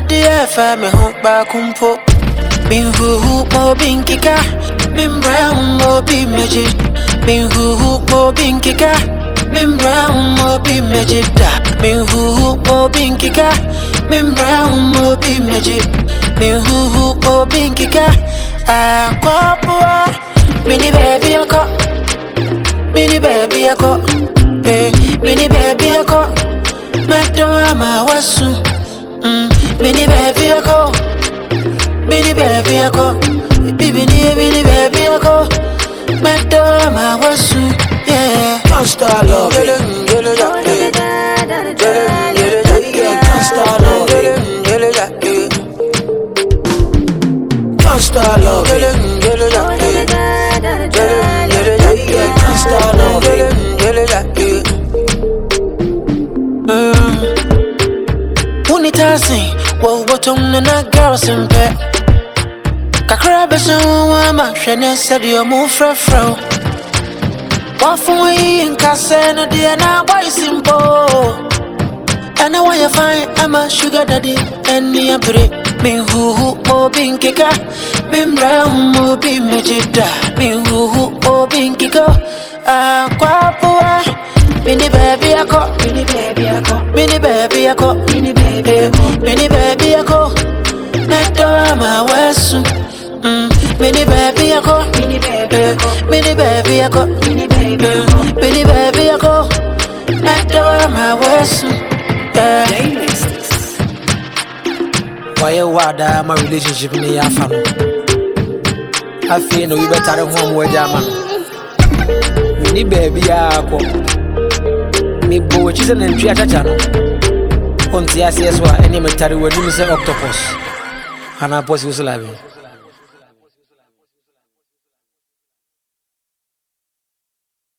And yet, dear, for me, hope I kumpo. Bin who hoop mo bin kika. Bin brown mo bin magic. Bin who hoop mo bin kika. Bin brown mo bin magic da. Bin who hoop mo bin kika. Bin brown mo bin magic. Bin who hoop mo bin kika. Ah, kwapua. Beni baby yako Beni baby yako Bibi niye beni baby yako Ben doğma wasu Yeah Gangsta love Gölüm gölü dakti Gölüm gölü dakti Gangsta love Gölüm gölü dakti Gangsta love Gölüm gölü dakti Gölüm gölü dakti Gangsta love Gölüm gölü dakti Unitasin Wo bottom na na girls in pet kakra bɛsɛ wo ama hwɛ ne sɛdeɛ ɔmo frɛfrɛ wo wɔfo yi nkasɛ no deɛ na boys mpo ɛne wɔyɛ fan ama sugar daddy ɛni abere. Menhuhu obi nkeka. Memmerɛ ho obi mmɛgye da. Menhuhu obi nkeka. Akwaboa mene baabi akɔ. mene baabi Mm, baby yako, mini baby. Yako, mini baby yako, mini baby. Yako, mini baby. Yako. Nadora my waist, yeah. wɔyɛ wada ma relationship ne yɛ afa no afei na obi bɛtare ho a wɔagya ama no meni baabiaa kɔ mebɔ w'akyi sɛ nantwi akyakya no wonte aseɛ so a ɛneɛ metare w'anim sɛ octopus. Anaa possible so labi